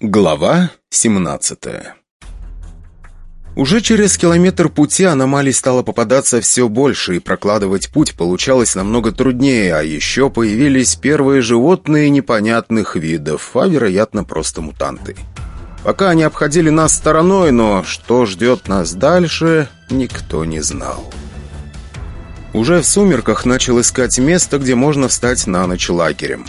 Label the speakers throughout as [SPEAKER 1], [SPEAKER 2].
[SPEAKER 1] Глава 17 Уже через километр пути аномалий стало попадаться все больше, и прокладывать путь получалось намного труднее, а еще появились первые животные непонятных видов, а вероятно просто мутанты. Пока они обходили нас стороной, но что ждет нас дальше, никто не знал. Уже в сумерках начал искать место, где можно встать на ночь лагерем.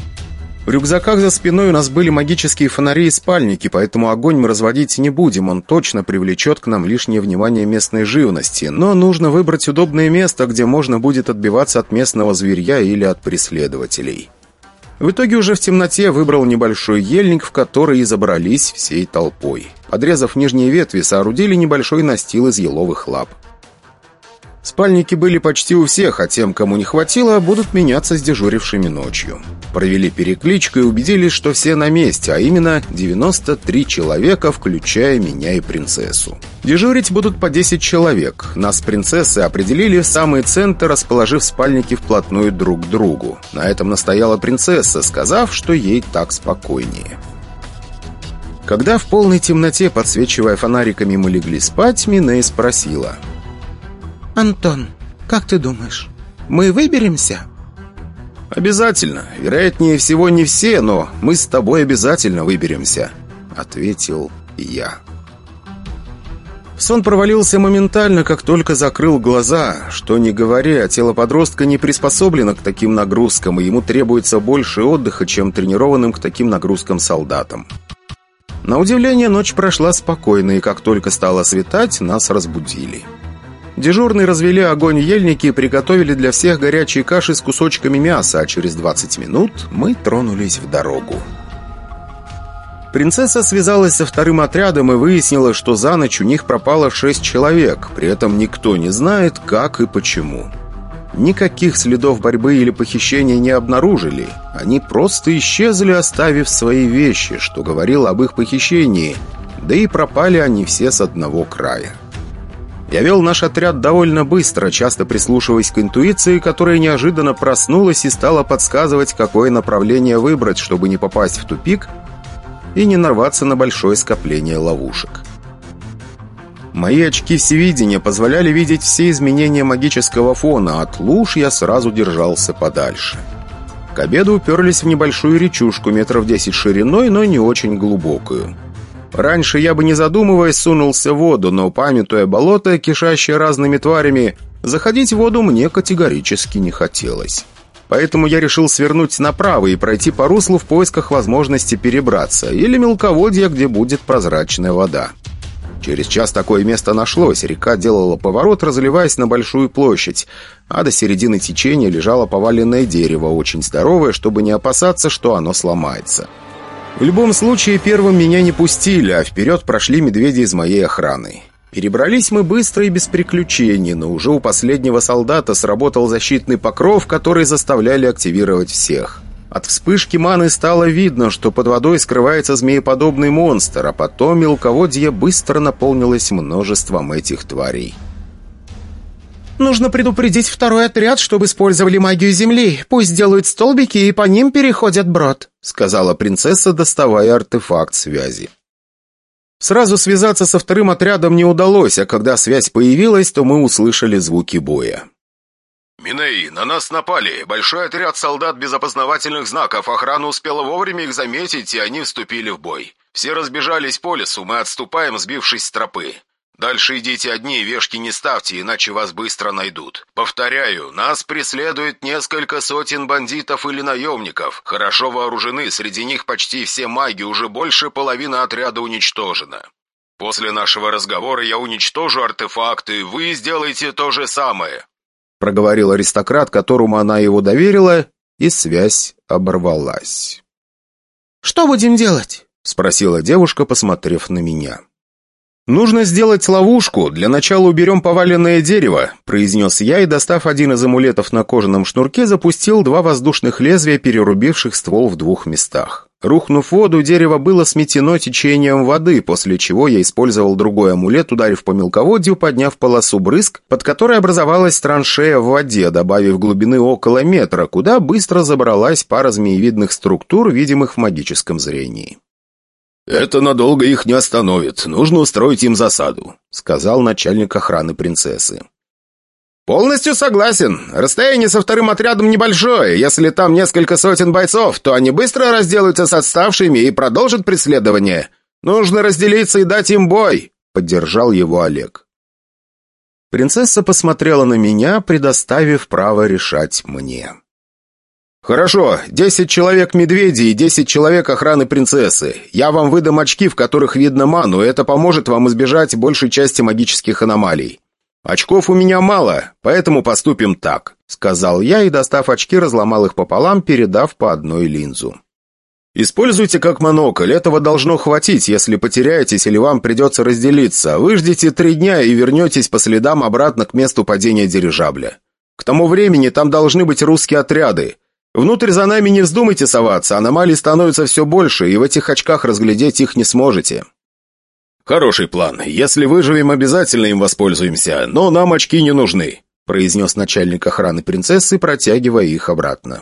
[SPEAKER 1] В рюкзаках за спиной у нас были магические фонари и спальники, поэтому огонь мы разводить не будем, он точно привлечет к нам лишнее внимание местной живности. Но нужно выбрать удобное место, где можно будет отбиваться от местного зверья или от преследователей. В итоге уже в темноте выбрал небольшой ельник, в который и забрались всей толпой. Подрезав нижние ветви, соорудили небольшой настил из еловых лап. Спальники были почти у всех, а тем, кому не хватило, будут меняться с дежурившими ночью. Провели перекличку и убедились, что все на месте, а именно 93 человека, включая меня и принцессу. Дежурить будут по 10 человек. Нас с принцессой определили в самый центр, расположив спальники вплотную друг к другу. На этом настояла принцесса, сказав, что ей так спокойнее. Когда в полной темноте, подсвечивая фонариками, мы легли спать, Миней спросила –
[SPEAKER 2] «Антон, как ты думаешь, мы выберемся?»
[SPEAKER 1] «Обязательно. Вероятнее всего, не все, но мы с тобой обязательно выберемся», — ответил я. Сон провалился моментально, как только закрыл глаза. Что не говори, а тело подростка не приспособлено к таким нагрузкам, и ему требуется больше отдыха, чем тренированным к таким нагрузкам солдатам. На удивление, ночь прошла спокойно, и как только стало светать, нас разбудили. Дежурные развели огонь ельники и приготовили для всех горячие каши с кусочками мяса, а через 20 минут мы тронулись в дорогу. Принцесса связалась со вторым отрядом и выяснила, что за ночь у них пропало шесть человек, при этом никто не знает, как и почему. Никаких следов борьбы или похищения не обнаружили. Они просто исчезли, оставив свои вещи, что говорило об их похищении, да и пропали они все с одного края. Я вел наш отряд довольно быстро, часто прислушиваясь к интуиции, которая неожиданно проснулась и стала подсказывать, какое направление выбрать, чтобы не попасть в тупик и не нарваться на большое скопление ловушек. Мои очки всевидения позволяли видеть все изменения магического фона, от луж я сразу держался подальше. К обеду уперлись в небольшую речушку метров 10 шириной, но не очень глубокую. Раньше я бы, не задумываясь, сунулся в воду, но, памятуя болото, кишащее разными тварями, заходить в воду мне категорически не хотелось. Поэтому я решил свернуть направо и пройти по руслу в поисках возможности перебраться, или мелководья, где будет прозрачная вода. Через час такое место нашлось, река делала поворот, разливаясь на большую площадь, а до середины течения лежало поваленное дерево, очень здоровое, чтобы не опасаться, что оно сломается. В любом случае, первым меня не пустили, а вперед прошли медведи из моей охраны. Перебрались мы быстро и без приключений, но уже у последнего солдата сработал защитный покров, который заставляли активировать всех. От вспышки маны стало видно, что под водой скрывается змееподобный монстр, а потом мелководье быстро наполнилось множеством этих тварей.
[SPEAKER 2] Нужно предупредить второй отряд, чтобы использовали магию земли. Пусть делают столбики и по ним переходят брод», — сказала принцесса, доставая артефакт связи.
[SPEAKER 1] Сразу связаться со вторым отрядом не удалось, а когда связь появилась, то мы услышали звуки боя.
[SPEAKER 3] «Миней, на нас напали. Большой отряд солдат без опознавательных знаков. Охрана успела вовремя их заметить, и они вступили в бой. Все разбежались по лесу, мы отступаем, сбившись с тропы. Дальше идите одни, вешки не ставьте, иначе вас быстро найдут. Повторяю, нас преследует несколько сотен бандитов или наемников. Хорошо вооружены, среди них почти все маги, уже больше половины отряда уничтожена. После нашего разговора я уничтожу артефакты, вы сделаете то же самое.
[SPEAKER 1] Проговорил аристократ, которому она его доверила, и связь оборвалась.
[SPEAKER 2] «Что будем делать?»
[SPEAKER 1] — спросила девушка, посмотрев на меня. «Нужно сделать ловушку. Для начала уберем поваленное дерево», – произнес я и, достав один из амулетов на кожаном шнурке, запустил два воздушных лезвия, перерубивших ствол в двух местах. Рухнув в воду, дерево было сметено течением воды, после чего я использовал другой амулет, ударив по мелководью, подняв полосу брызг, под которой образовалась траншея в воде, добавив глубины около метра, куда быстро забралась пара змеевидных структур, видимых в магическом зрении.
[SPEAKER 3] «Это надолго их не остановит. Нужно устроить им засаду», — сказал начальник охраны принцессы.
[SPEAKER 1] «Полностью согласен. Расстояние со вторым отрядом небольшое. Если там несколько сотен бойцов, то они быстро разделаются с отставшими и продолжат преследование. Нужно разделиться и дать им бой», — поддержал его Олег. Принцесса посмотрела на меня, предоставив право решать мне. «Хорошо, десять человек медведи и десять человек охраны принцессы. Я вам выдам очки, в которых видно ману, и это поможет вам избежать большей части магических аномалий. Очков у меня мало, поэтому поступим так», — сказал я и, достав очки, разломал их пополам, передав по одной линзу. «Используйте как монокль, этого должно хватить, если потеряетесь или вам придется разделиться. Выждите три дня и вернетесь по следам обратно к месту падения дирижабля. К тому времени там должны быть русские отряды. Внутрь за нами не вздумайте соваться, аномалий становится все больше, и в этих очках разглядеть их не сможете». «Хороший план. Если выживем, обязательно им воспользуемся, но нам очки не нужны», произнес начальник охраны принцессы, протягивая их обратно.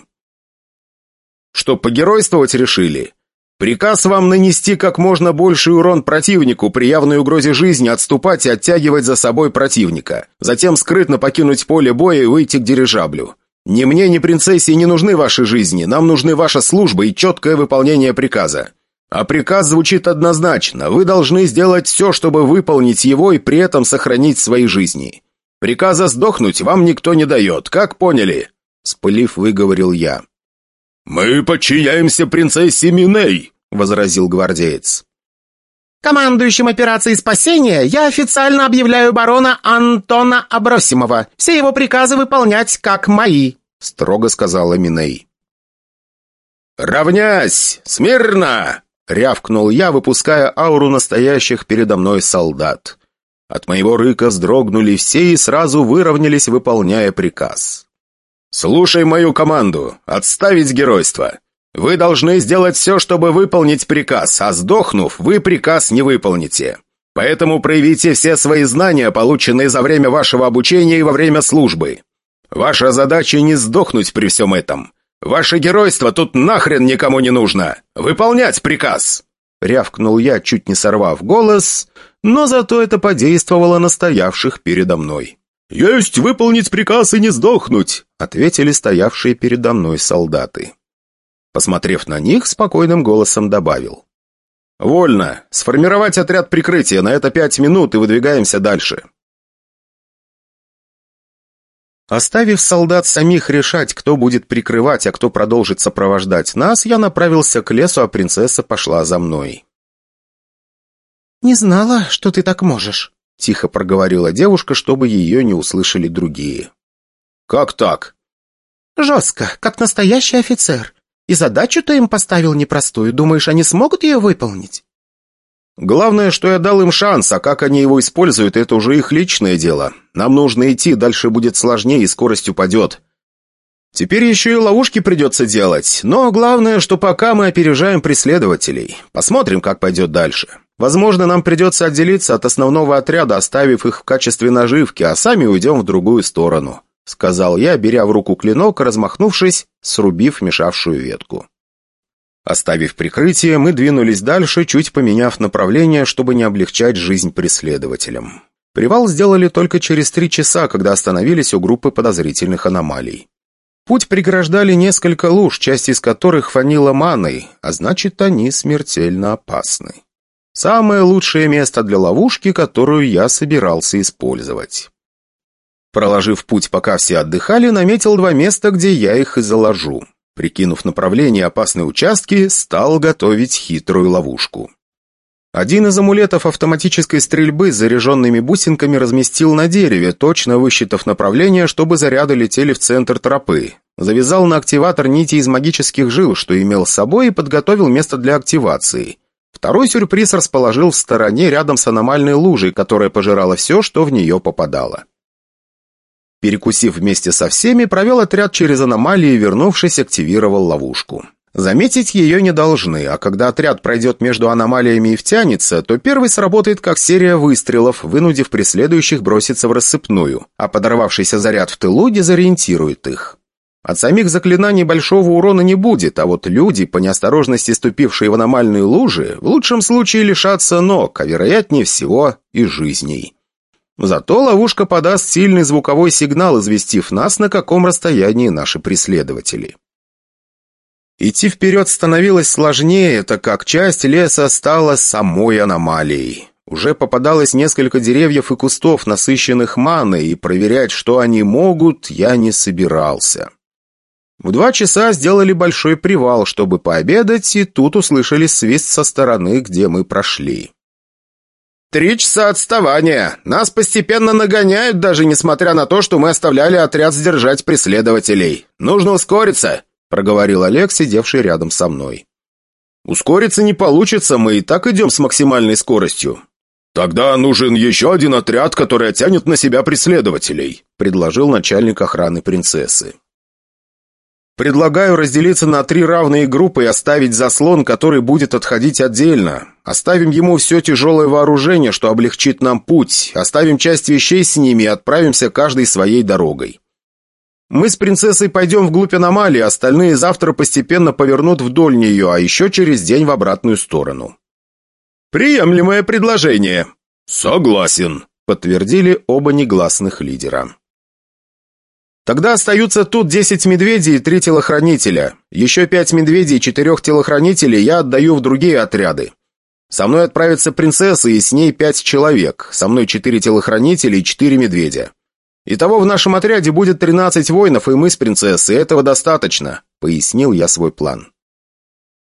[SPEAKER 1] «Что, погеройствовать решили? Приказ вам нанести как можно больший урон противнику при явной угрозе жизни, отступать и оттягивать за собой противника. Затем скрытно покинуть поле боя и выйти к дирижаблю. Ни мне, ни принцессе не нужны ваши жизни, нам нужны ваша служба и четкое выполнение приказа. А приказ звучит однозначно. Вы должны сделать все, чтобы выполнить его и при этом сохранить свои жизни. Приказа сдохнуть вам никто не дает, как поняли?» Спылив, выговорил я.
[SPEAKER 3] «Мы подчиняемся принцессе Миней», — возразил гвардеец.
[SPEAKER 2] Командующим операцией спасения я официально объявляю барона Антона Абросимова. Все его приказы выполнять как мои», — строго сказала Миней.
[SPEAKER 1] «Равнясь! Смирно!» — рявкнул я, выпуская ауру настоящих передо мной солдат. От моего рыка вздрогнули все и сразу выровнялись, выполняя приказ. «Слушай мою команду! Отставить геройство! Вы должны сделать все, чтобы выполнить приказ, а сдохнув, вы приказ не выполните. Поэтому проявите все свои знания, полученные за время вашего обучения и во время службы. Ваша задача не сдохнуть при всем этом. Ваше геройство тут нахрен никому не нужно. Выполнять приказ!» Рявкнул я, чуть не сорвав голос, но зато это подействовало на стоявших передо мной.
[SPEAKER 3] «Есть выполнить приказ и не сдохнуть!»
[SPEAKER 1] ответили стоявшие передо мной солдаты. Посмотрев на них, спокойным голосом добавил. «Вольно. Сформировать отряд прикрытия. На это пять минут и выдвигаемся дальше». Оставив солдат самих решать, кто будет прикрывать, а кто продолжит сопровождать нас, я направился к лесу, а принцесса пошла за мной.
[SPEAKER 2] «Не знала, что ты так можешь», — тихо проговорила девушка, чтобы ее не услышали другие.
[SPEAKER 1] «Как так?»
[SPEAKER 2] «Жестко, как настоящий офицер. И задачу ты им поставил непростую. Думаешь, они смогут ее выполнить?»
[SPEAKER 1] «Главное, что я дал им шанс, а как они его используют, это уже их личное дело. Нам нужно идти, дальше будет сложнее и скорость упадет. Теперь еще и ловушки придется делать, но главное, что пока мы опережаем преследователей. Посмотрим, как пойдет дальше. Возможно, нам придется отделиться от основного отряда, оставив их в качестве наживки, а сами уйдем в другую сторону». — сказал я, беря в руку клинок, размахнувшись, срубив мешавшую ветку. Оставив прикрытие, мы двинулись дальше, чуть поменяв направление, чтобы не облегчать жизнь преследователям. Привал сделали только через три часа, когда остановились у группы подозрительных аномалий. Путь преграждали несколько луж, часть из которых фанила маной, а значит, они смертельно опасны. Самое лучшее место для ловушки, которую я собирался использовать. Проложив путь, пока все отдыхали, наметил два места, где я их и заложу. Прикинув направление опасной участки, стал готовить хитрую ловушку. Один из амулетов автоматической стрельбы с заряженными бусинками разместил на дереве, точно высчитав направление, чтобы заряды летели в центр тропы. Завязал на активатор нити из магических жил, что имел с собой, и подготовил место для активации. Второй сюрприз расположил в стороне рядом с аномальной лужей, которая пожирала все, что в нее попадало. Перекусив вместе со всеми, провел отряд через аномалии и, вернувшись, активировал ловушку. Заметить ее не должны, а когда отряд пройдет между аномалиями и втянется, то первый сработает как серия выстрелов, вынудив преследующих броситься в рассыпную, а подорвавшийся заряд в тылу дезориентирует их. От самих заклинаний большого урона не будет, а вот люди, по неосторожности ступившие в аномальные лужи, в лучшем случае лишатся ног, а вероятнее всего и жизней. Зато ловушка подаст сильный звуковой сигнал, известив нас, на каком расстоянии наши преследователи. Идти вперед становилось сложнее, так как часть леса стала самой аномалией. Уже попадалось несколько деревьев и кустов, насыщенных маной, и проверять, что они могут, я не собирался. В два часа сделали большой привал, чтобы пообедать, и тут услышали свист со стороны, где мы прошли. «Три часа отставания! Нас постепенно нагоняют, даже несмотря на то, что мы оставляли отряд сдержать преследователей. Нужно ускориться!» — проговорил Олег, сидевший рядом со мной. «Ускориться не получится, мы и так идем с максимальной скоростью». «Тогда нужен еще один отряд, который оттянет на себя преследователей», — предложил начальник охраны принцессы. Предлагаю разделиться на три равные группы и оставить заслон, который будет отходить отдельно. Оставим ему все тяжелое вооружение, что облегчит нам путь. Оставим часть вещей с ними и отправимся каждой своей дорогой. Мы с принцессой пойдем вглубь аномалии, остальные завтра постепенно повернут вдоль нее, а еще через день в обратную сторону. Приемлемое предложение. Согласен, подтвердили оба негласных лидера. Тогда остаются тут 10 медведей и три телохранителя. Еще пять медведей и четырех телохранителей я отдаю в другие отряды. Со мной отправится принцесса и с ней пять человек. Со мной четыре телохранителя и четыре медведя. Итого в нашем отряде будет 13 воинов, и мы с принцессой. Этого достаточно», — пояснил я свой план.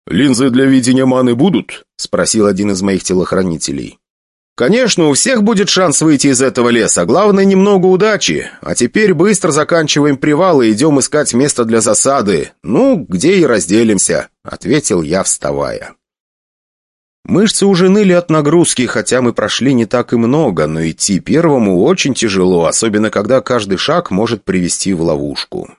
[SPEAKER 1] «Линзы для видения маны будут?» — спросил один из моих телохранителей. Конечно, у всех будет шанс выйти из этого леса, главное немного удачи. А теперь быстро заканчиваем привал и идем искать место для засады. Ну, где и разделимся», — ответил я, вставая. Мышцы уже ныли от нагрузки, хотя мы прошли не так и много, но идти первому очень тяжело, особенно когда каждый шаг может привести в ловушку.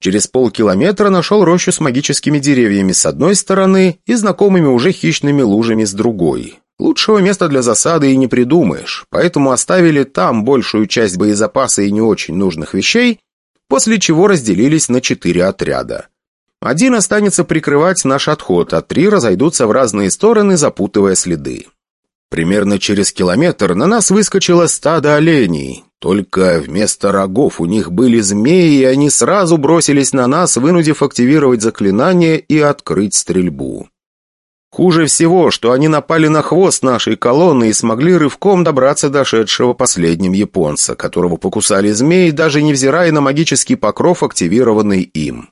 [SPEAKER 1] Через полкилометра нашел рощу с магическими деревьями с одной стороны и знакомыми уже хищными лужами с другой. Лучшего места для засады и не придумаешь, поэтому оставили там большую часть боезапаса и не очень нужных вещей, после чего разделились на четыре отряда. Один останется прикрывать наш отход, а три разойдутся в разные стороны, запутывая следы. Примерно через километр на нас выскочило стадо оленей. Только вместо рогов у них были змеи, и они сразу бросились на нас, вынудив активировать заклинание и открыть стрельбу. Хуже всего, что они напали на хвост нашей колонны и смогли рывком добраться до шедшего последним японца, которого покусали змеи, даже невзирая на магический покров, активированный им.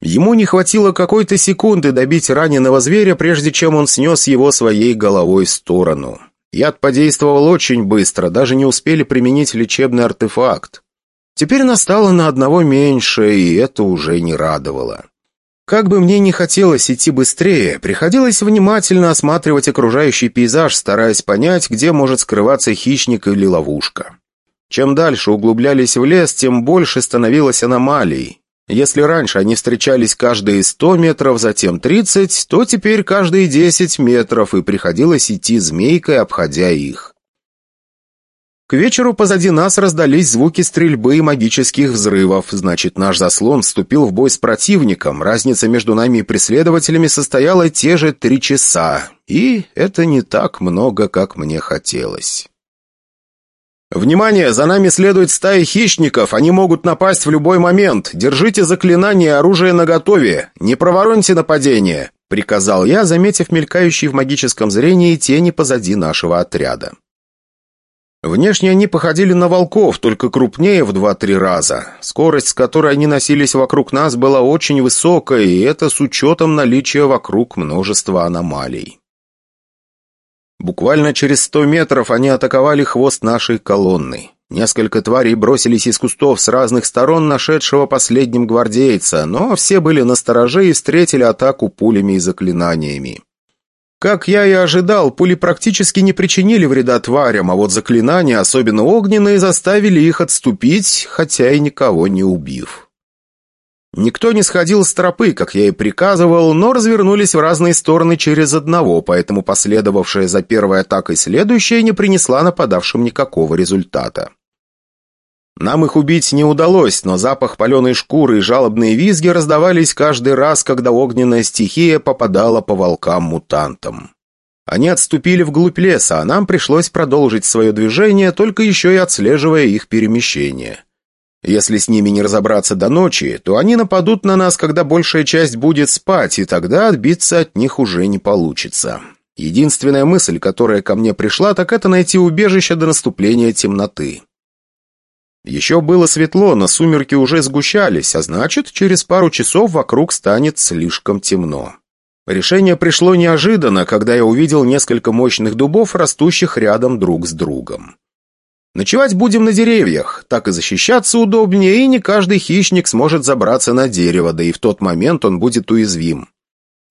[SPEAKER 1] Ему не хватило какой-то секунды добить раненого зверя, прежде чем он снес его своей головой в сторону. Яд подействовал очень быстро, даже не успели применить лечебный артефакт. Теперь настало на одного меньше, и это уже не радовало. Как бы мне ни хотелось идти быстрее, приходилось внимательно осматривать окружающий пейзаж, стараясь понять, где может скрываться хищник или ловушка. Чем дальше углублялись в лес, тем больше становилось аномалий. Если раньше они встречались каждые 100 метров, затем 30, то теперь каждые 10 метров, и приходилось идти змейкой, обходя их. К вечеру позади нас раздались звуки стрельбы и магических взрывов. Значит, наш заслон вступил в бой с противником. Разница между нами и преследователями состояла те же три часа. И это не так много, как мне хотелось. «Внимание! За нами следует стая хищников. Они могут напасть в любой момент. Держите заклинание и оружие наготове. Не провороньте нападение», — приказал я, заметив мелькающие в магическом зрении тени позади нашего отряда. Внешне они походили на волков, только крупнее в два-три раза. Скорость, с которой они носились вокруг нас, была очень высокая, и это с учетом наличия вокруг множества аномалий. Буквально через сто метров они атаковали хвост нашей колонны. Несколько тварей бросились из кустов с разных сторон нашедшего последним гвардейца, но все были настороже и встретили атаку пулями и заклинаниями. Как я и ожидал, пули практически не причинили вреда тварям, а вот заклинания, особенно огненные, заставили их отступить, хотя и никого не убив. Никто не сходил с тропы, как я и приказывал, но развернулись в разные стороны через одного, поэтому последовавшая за первой атакой следующая не принесла нападавшим никакого результата. Нам их убить не удалось, но запах паленой шкуры и жалобные визги раздавались каждый раз, когда огненная стихия попадала по волкам-мутантам. Они отступили вглубь леса, а нам пришлось продолжить свое движение, только еще и отслеживая их перемещение. Если с ними не разобраться до ночи, то они нападут на нас, когда большая часть будет спать, и тогда отбиться от них уже не получится. Единственная мысль, которая ко мне пришла, так это найти убежище до наступления темноты. Еще было светло, но сумерки уже сгущались, а значит, через пару часов вокруг станет слишком темно. Решение пришло неожиданно, когда я увидел несколько мощных дубов, растущих рядом друг с другом. Ночевать будем на деревьях, так и защищаться удобнее, и не каждый хищник сможет забраться на дерево, да и в тот момент он будет уязвим.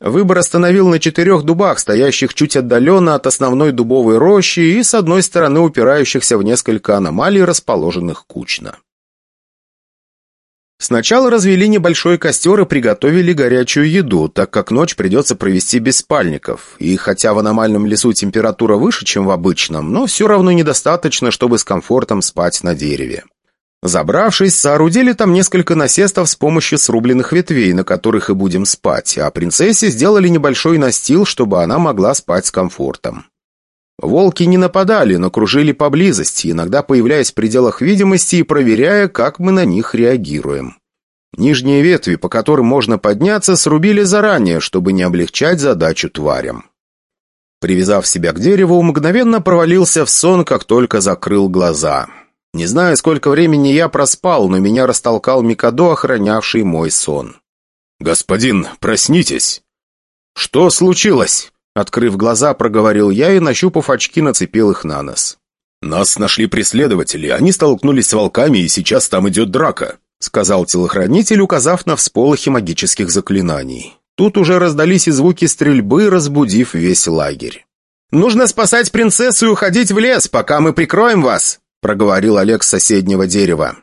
[SPEAKER 1] Выбор остановил на четырех дубах, стоящих чуть отдаленно от основной дубовой рощи и с одной стороны упирающихся в несколько аномалий, расположенных кучно. Сначала развели небольшой костер и приготовили горячую еду, так как ночь придется провести без спальников. И хотя в аномальном лесу температура выше, чем в обычном, но все равно недостаточно, чтобы с комфортом спать на дереве. Забравшись, соорудили там несколько насестов с помощью срубленных ветвей, на которых и будем спать, а принцессе сделали небольшой настил, чтобы она могла спать с комфортом. Волки не нападали, но кружили поблизости, иногда появляясь в пределах видимости и проверяя, как мы на них реагируем. Нижние ветви, по которым можно подняться, срубили заранее, чтобы не облегчать задачу тварям. Привязав себя к дереву, мгновенно провалился в сон, как только закрыл глаза. Не знаю, сколько времени я проспал, но меня растолкал Микадо, охранявший мой сон. «Господин, проснитесь!» «Что случилось?» Открыв глаза, проговорил я и, нащупав очки, нацепил их на нос. «Нас нашли преследователи, они столкнулись с волками, и сейчас там идет драка», сказал телохранитель, указав на всполохи магических заклинаний. Тут уже раздались и звуки стрельбы, разбудив весь лагерь. «Нужно спасать принцессу и уходить в лес, пока мы прикроем вас», проговорил Олег с соседнего дерева.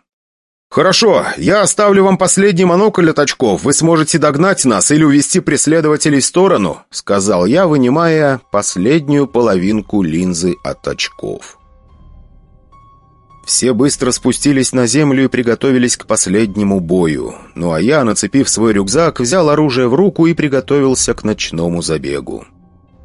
[SPEAKER 1] «Хорошо, я оставлю вам последний монокль от очков. Вы сможете догнать нас или увести преследователей в сторону», сказал я, вынимая последнюю половинку линзы от очков. Все быстро спустились на землю и приготовились к последнему бою. Ну а я, нацепив свой рюкзак, взял оружие в руку и приготовился к ночному забегу.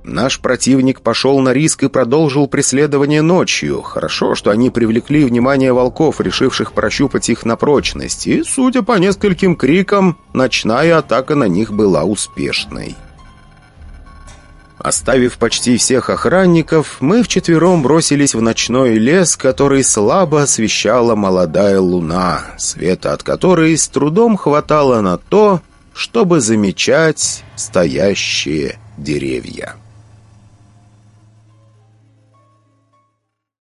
[SPEAKER 1] Наш противник пошел на риск и продолжил преследование ночью. Хорошо, что они привлекли внимание волков, решивших прощупать их на прочность. И, судя по нескольким крикам, ночная атака на них была успешной. Оставив почти всех охранников, мы вчетвером бросились в ночной лес, который слабо освещала молодая луна, света от которой с трудом хватало на то, чтобы замечать стоящие деревья.